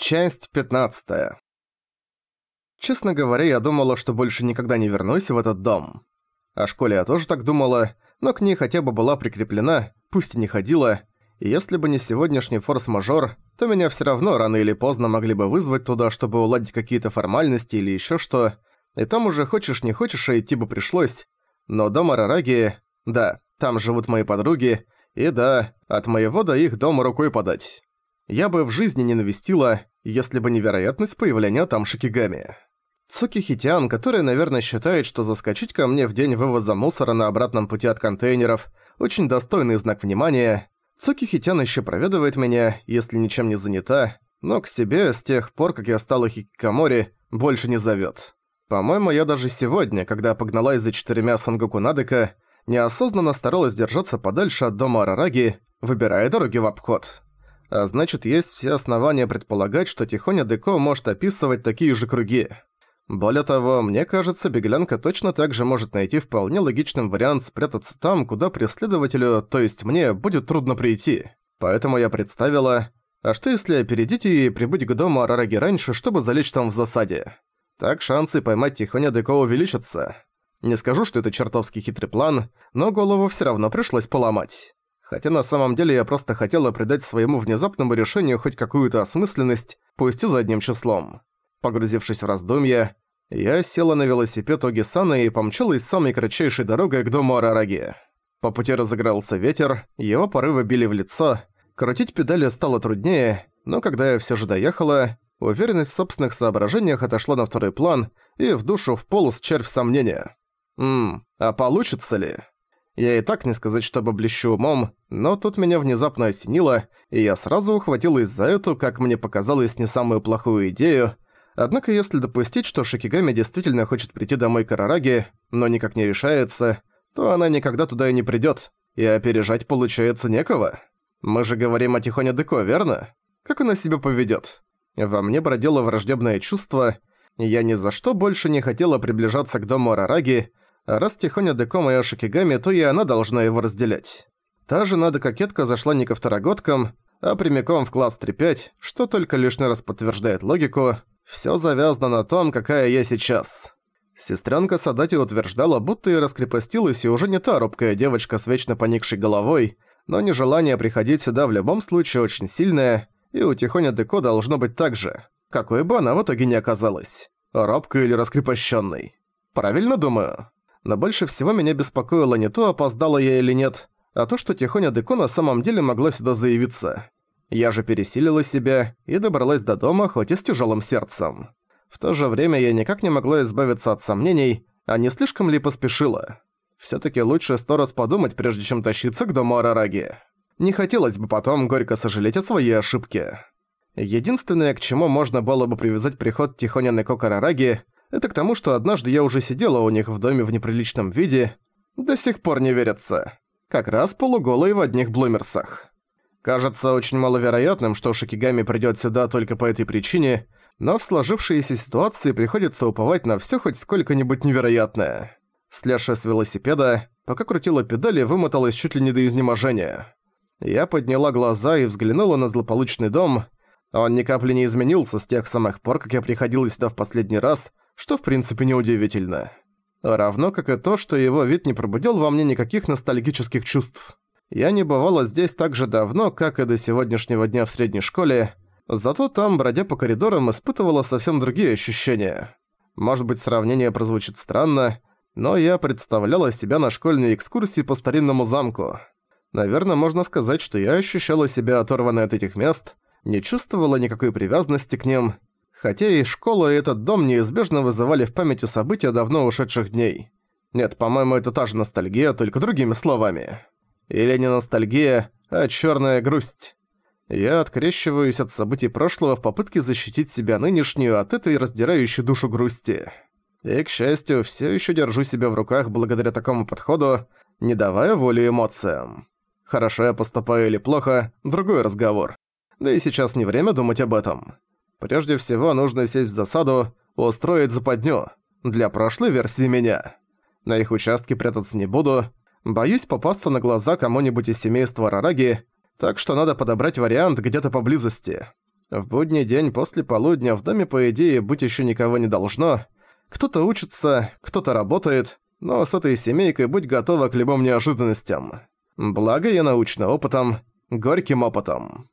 Часть 15. Честно говоря, я думала, что больше никогда не вернусь в этот дом. О школе я тоже так думала, но к ней хотя бы была прикреплена, пусть и не ходила, и если бы не сегодняшний форс-мажор, то меня всё равно рано или поздно могли бы вызвать туда, чтобы уладить какие-то формальности или ещё что, и там уже хочешь не хочешь, а идти бы пришлось. Но дом Арараги... Да, там живут мои подруги, и да, от моего до их дома рукой подать. Я бы в жизни не навестила, если бы не вероятность появления там Шикигами. Цукихи-тян, которая, наверное, считает, что заскочить ко мне в день вывоза мусора на обратном пути от контейнеров – очень достойный знак внимания. Цукихи-тян еще проведывает меня, если ничем не занята, но к себе с тех пор, как я стала хикикомори, больше не зовет. По-моему, я даже сегодня, когда погналась за четырьмя Сэнгоку Надэко, неосознанно старалась держаться подальше от дома Арараги, выбирая дороги в обход. А значит, есть все основания предполагать, что Тихоня Деко может описывать такие же круги. Более того, мне кажется, беглянка точно так же может найти вполне логичным вариант спрятаться там, куда преследователю, то есть мне, будет трудно прийти. Поэтому я представила, а что если опередить и прибыть к дому Арараги раньше, чтобы залечь там в засаде? Так шансы поймать Тихоня Деко увеличатся. Не скажу, что это чертовски хитрый план, но голову всё равно пришлось поломать. Хотя на самом деле я просто хотела придать своему внезапному решению хоть какую-то осмысленность, пусть и задним числом. Погрузившись в раздумья, я села на велосипед Огисана и помчалась самой кратчайшей дорогой к дому Арараги. По пути разыгрался ветер, его порывы били в лицо, крутить педали стало труднее, но когда я всё же доехала, уверенность в собственных соображениях отошла на второй план, и в душу вполз червь сомнения. Ммм, а получится ли? Я и так не сказать, чтобы блещу умом, но тут меня внезапно осенило, и я сразу ухватилась за эту, как мне показалось, не самую плохую идею. Однако если допустить, что Шикигами действительно хочет прийти домой к Арараге, но никак не решается, то она никогда туда и не придёт, и опережать получается некого. Мы же говорим о Тихоне Деко, верно? Как она себя поведёт? Во мне бродило враждебное чувство, и я ни за что больше не хотела приближаться к дому Арараги, а раз Тихоня Деко моя Шикигами, то и она должна его разделять. Та же надо-кокетка зашла не ко второгодкам, а прямиком в класс 3-5, что только лишний раз подтверждает логику. Всё завязано на том, какая я сейчас. Сестрёнка Садати утверждала, будто и раскрепостилась и уже не та робкая девочка с вечно поникшей головой, но нежелание приходить сюда в любом случае очень сильное, и у Тихоня Деко должно быть так же, какой бы она в итоге не оказалась. Робкой или раскрепощенной. Правильно думаю? Но больше всего меня беспокоило не то, опоздала я или нет, а то, что Тихоня Деко на самом деле могла сюда заявиться. Я же пересилила себя и добралась до дома, хоть и с тяжелым сердцем. В то же время я никак не могла избавиться от сомнений, а не слишком ли поспешила. Всё-таки лучше сто раз подумать, прежде чем тащиться к дому Арараги. Не хотелось бы потом горько сожалеть о своей ошибке. Единственное, к чему можно было бы привязать приход Тихоня Неко к Арараги, это к тому, что однажды я уже сидела у них в доме в неприличном виде. До сих пор не верится. Как раз полуголой в одних блумерсах. Кажется очень маловероятным, что Шикигами придёт сюда только по этой причине, но в сложившейся ситуации приходится уповать на всё хоть сколько-нибудь невероятное. Слезшая с велосипеда, пока крутила педали, вымоталась чуть ли не до изнеможения. Я подняла глаза и взглянула на злополучный дом. Он ни капли не изменился с тех самых пор, как я приходила сюда в последний раз, что в принципе неудивительно. Равно как и то, что его вид не пробудил во мне никаких ностальгических чувств. Я не бывала здесь так же давно, как и до сегодняшнего дня в средней школе, зато там, бродя по коридорам, испытывала совсем другие ощущения. Может быть, сравнение прозвучит странно, но я представляла себя на школьной экскурсии по старинному замку. Наверное, можно сказать, что я ощущала себя оторванной от этих мест, не чувствовала никакой привязанности к ним, хотя и школа, и этот дом неизбежно вызывали в памяти события давно ушедших дней. Нет, по-моему, это та же ностальгия, только другими словами. Или не ностальгия, а черная грусть. Я открещиваюсь от событий прошлого в попытке защитить себя нынешнюю от этой раздирающей душу грусти. И, к счастью, все еще держу себя в руках благодаря такому подходу, не давая воли эмоциям. Хорошо я поступаю или плохо – другой разговор. Да и сейчас не время думать об этом. Прежде всего нужно сесть в засаду, устроить западню. Для прошлой версии меня. На их участке прятаться не буду. Боюсь попасться на глаза кому-нибудь из семейства Рараги, так что надо подобрать вариант где-то поблизости. В будний день после полудня в доме, по идее, быть еще никого не должно. Кто-то учится, кто-то работает, но с этой семейкой будь готова к любым неожиданностям. Благо я научно опытом, горьким опытом.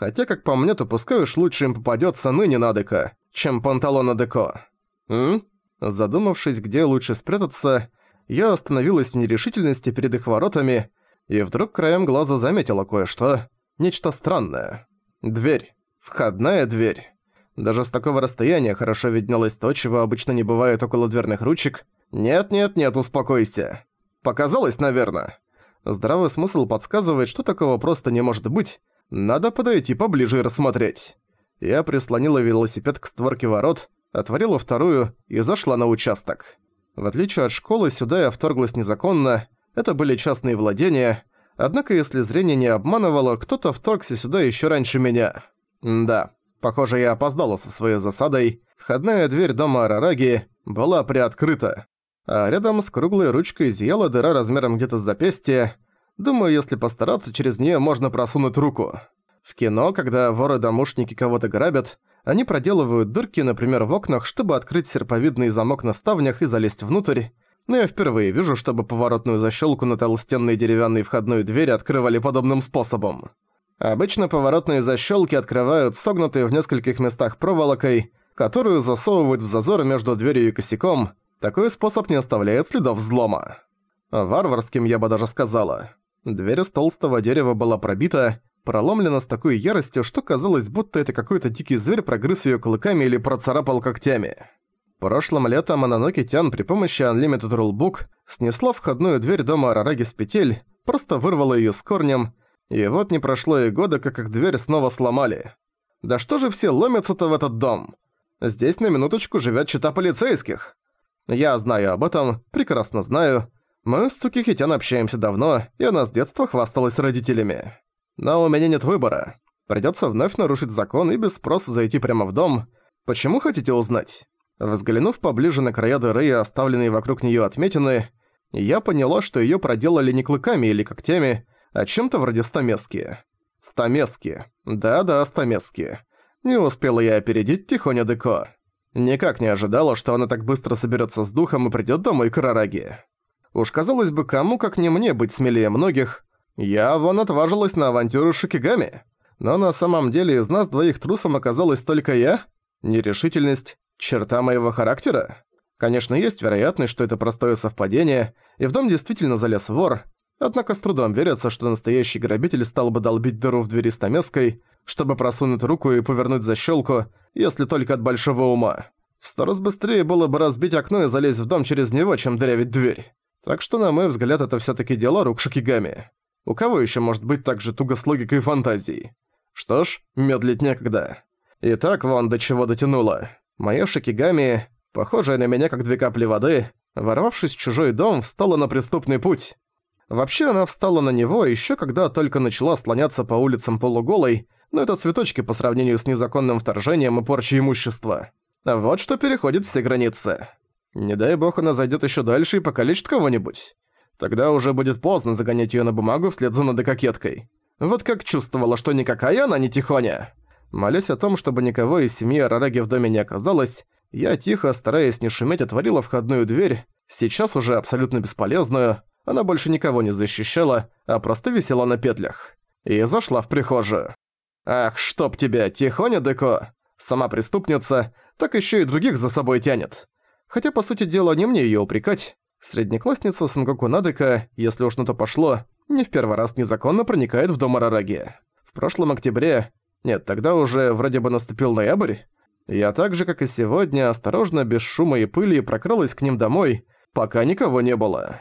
Хотя, как по мне, то пускай уж лучше им попадётся ныне Надека, чем панталона Деко. М? Задумавшись, где лучше спрятаться, я остановилась в нерешительности перед их воротами и вдруг краем глаза заметила кое-что, нечто странное. Дверь. Входная дверь. Даже с такого расстояния хорошо виднелось то, чего обычно не бывает около дверных ручек. «Нет-нет-нет, успокойся». Показалось, наверное. Здравый смысл подсказывает, что такого просто не может быть. Надо подойти поближе и рассмотреть. Я прислонила велосипед к створке ворот, отворила вторую и зашла на участок. В отличие от школы, сюда я вторглась незаконно, это были частные владения, однако если зрение не обманывало, кто-то вторгся сюда еще раньше меня. да, похоже, я опоздала со своей засадой. Входная дверь дома Арараги была приоткрыта, а рядом с круглой ручкой зияла дыра размером где-то с запястье. Думаю, если постараться, через нее можно просунуть руку. В кино, когда воры-домушники кого-то грабят, они проделывают дырки, например, в окнах, чтобы открыть серповидный замок на ставнях и залезть внутрь, но я впервые вижу, чтобы поворотную защёлку на толстенной деревянной входной двери открывали подобным способом. Обычно поворотные защёлки открывают согнутые в нескольких местах проволокой, которую засовывают в зазор между дверью и косяком. Такой способ не оставляет следов взлома. Варварским я бы даже сказала. Дверь из толстого дерева была пробита, проломлена с такой яростью, что казалось, будто это какой-то дикий зверь прогрыз её клыками или процарапал когтями. Прошлым летом Ананоки Тян при помощи Unlimited Rulebook снесла входную дверь дома Арараги с петель, просто вырвала её с корнем, и вот не прошло и года, как их дверь снова сломали. Да что же все ломятся-то в этот дом? Здесь на минуточку живет чита полицейских. Я знаю об этом, прекрасно знаю. Мы с Цукихитян общаемся давно, и она с детства хвасталась родителями. Но у меня нет выбора. Придётся вновь нарушить закон и без спроса зайти прямо в дом. Почему хотите узнать? Взглянув поближе на края дыры и оставленные вокруг неё отметины, я поняла, что её проделали не клыками или когтями, а чем-то вроде стамески. Стамески. Да-да, стамески. Не успела я опередить Тихоня Деко. Никак не ожидала, что она так быстро соберётся с духом и придёт домой к Рараге. Уж казалось бы, кому как не мне быть смелее многих. Я вон отважилась на авантюру Шикигами. Но на самом деле из нас двоих трусом оказалась только я. Нерешительность, Черта моего характера? Конечно, есть вероятность, что это простое совпадение, и в дом действительно залез вор, однако с трудом верится, что настоящий грабитель стал бы долбить дыру в двери стамеской, чтобы просунуть руку и повернуть защёлку, если только от большого ума. В сто раз быстрее было бы разбить окно и залезть в дом через него, чем дырявить дверь. Так что, на мой взгляд, это всё-таки дело рук Шикигами. У кого ещё может быть так же туго с логикой и фантазией? Что ж, медлить некогда. Итак, вон до чего дотянуло. Моя Шикигами, похожая на меня как две капли воды, ворвавшись в чужой дом, встала на преступный путь. Вообще она встала на него еще когда только начала слоняться по улицам полуголой, но это цветочки по сравнению с незаконным вторжением и порчей имущества. Вот что переходит все границы. Не дай бог она зайдет еще дальше и покалечит кого-нибудь. Тогда уже будет поздно загонять ее на бумагу вслед за надококеткой. Вот как чувствовала, что никакая она не тихоня. Молясь о том, чтобы никого из семьи Арараги в доме не оказалось, я тихо, стараясь не шуметь, отворила входную дверь, сейчас уже абсолютно бесполезную, она больше никого не защищала, а просто висела на петлях. И зашла в прихожую. «Ах, чтоб тебя, тихоня, Деко! Сама преступница, так еще и других за собой тянет. Хотя, по сути дела, не мне ее упрекать. Среднеклассница Сангоку Надека, если уж на то пошло, не в первый раз незаконно проникает в дом Арараги. В прошлом октябре нет, тогда уже вроде бы наступил ноябрь. Я так же, как и сегодня, осторожно, без шума и пыли прокралась к ним домой, пока никого не было.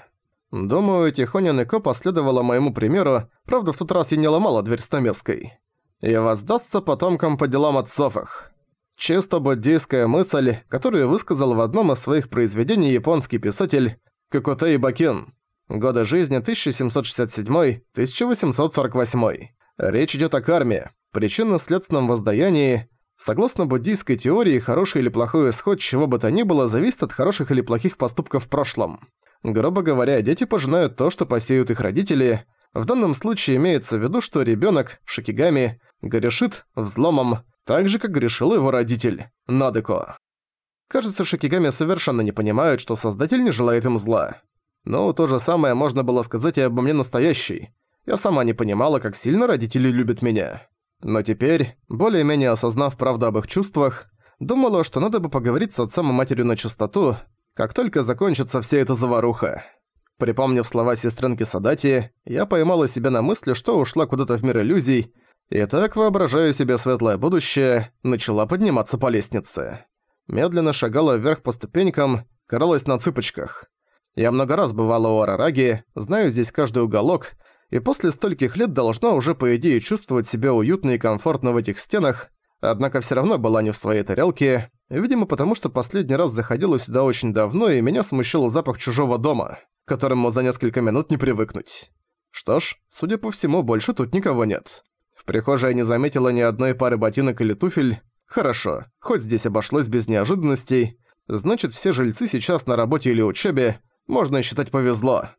Думаю, Тихоня Неко последовала моему примеру, правда в тот раз я не ломала дверь стамеской. И воздастся потомкам по делам отцов их. Чисто буддийская мысль, которую высказал в одном из своих произведений японский писатель Кокотей Бакин. Годы жизни 1767-1848. Речь идет о карме, причинно-следственном воздаянии. Согласно буддийской теории, хороший или плохой исход чего бы то ни было зависит от хороших или плохих поступков в прошлом. Грубо говоря, дети пожинают то, что посеют их родители. В данном случае имеется в виду, что ребенок, шикигами, грешит взломом, Так же, как грешил его родитель, Надеко. Кажется, Шикигами совершенно не понимают, что Создатель не желает им зла. Но то же самое можно было сказать и обо мне настоящей. Я сама не понимала, как сильно родители любят меня. Но теперь, более-менее осознав правду об их чувствах, думала, что надо бы поговорить с отцом и матерью на чистоту, как только закончится вся эта заваруха. Припомнив слова сестренки Садати, я поймала себя на мысли, что ушла куда-то в мир иллюзий, и так, воображая себе светлое будущее, начала подниматься по лестнице. Медленно шагала вверх по ступенькам, каралась на цыпочках. Я много раз бывала у Арараги, знаю здесь каждый уголок, и после стольких лет должна уже по идее чувствовать себя уютно и комфортно в этих стенах, однако всё равно была не в своей тарелке, видимо потому что последний раз заходила сюда очень давно и меня смущал запах чужого дома, к которому за несколько минут не привыкнуть. Что ж, судя по всему, больше тут никого нет. В прихожей я не заметила ни одной пары ботинок или туфель. Хорошо, хоть здесь обошлось без неожиданностей, значит все жильцы сейчас на работе или учебе, можно считать повезло.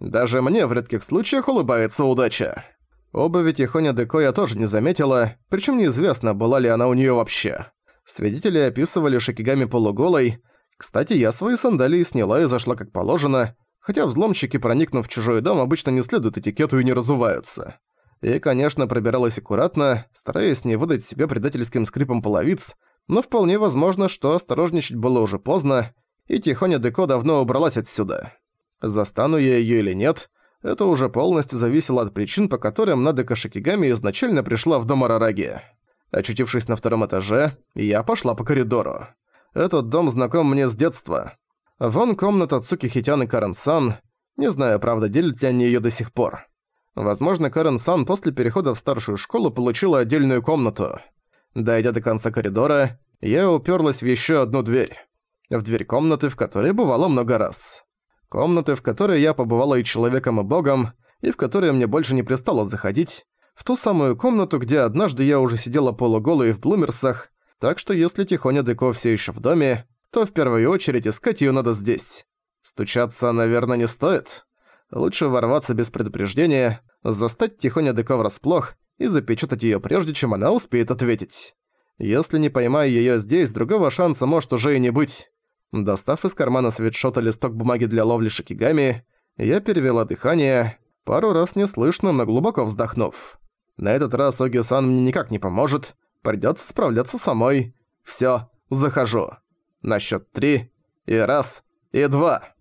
Даже мне в редких случаях улыбается удача. Обуви Тихоня Деко я тоже не заметила, причем неизвестно, была ли она у нее вообще. Свидетели описывали Шикигами полуголой. Кстати, я свои сандалии сняла и зашла как положено, хотя взломщики, проникнув в чужой дом, обычно не следуют этикету и не разуваются. И, конечно, пробиралась аккуратно, стараясь не выдать себе предательским скрипом половиц, но вполне возможно, что осторожничать было уже поздно, и Тихоня Деко давно убралась отсюда. Застану я её или нет, это уже полностью зависело от причин, по которым Надека Шикигами изначально пришла в дом Арараги. Очутившись на втором этаже, я пошла по коридору. Этот дом знаком мне с детства. Вон комната Цуки Хитян и Карен-сан. Не знаю, правда, делят ли они её до сих пор. Возможно, Карен-сан после перехода в старшую школу получила отдельную комнату. Дойдя до конца коридора, я уперлась в ещё одну дверь. В дверь комнаты, в которой бывало много раз. Комнаты, в которой я побывала и человеком, и богом, и в которые мне больше не пристало заходить, в ту самую комнату, где однажды я уже сидела полуголой в блумерсах, так что если Тихоня Деко все еще в доме, то в первую очередь искать ее надо здесь. Стучаться, наверное, не стоит. Лучше ворваться без предупреждения, застать Тихоня Деко врасплох и запечатать ее прежде, чем она успеет ответить. Если не поймаю ее здесь, другого шанса может уже и не быть. Достав из кармана свитшота листок бумаги для ловли шикигами, я перевела дыхание, пару раз неслышно, но глубоко вздохнув. На этот раз Оги-сан мне никак не поможет, придётся справляться самой. Всё, захожу. На счёт три, и раз, и два.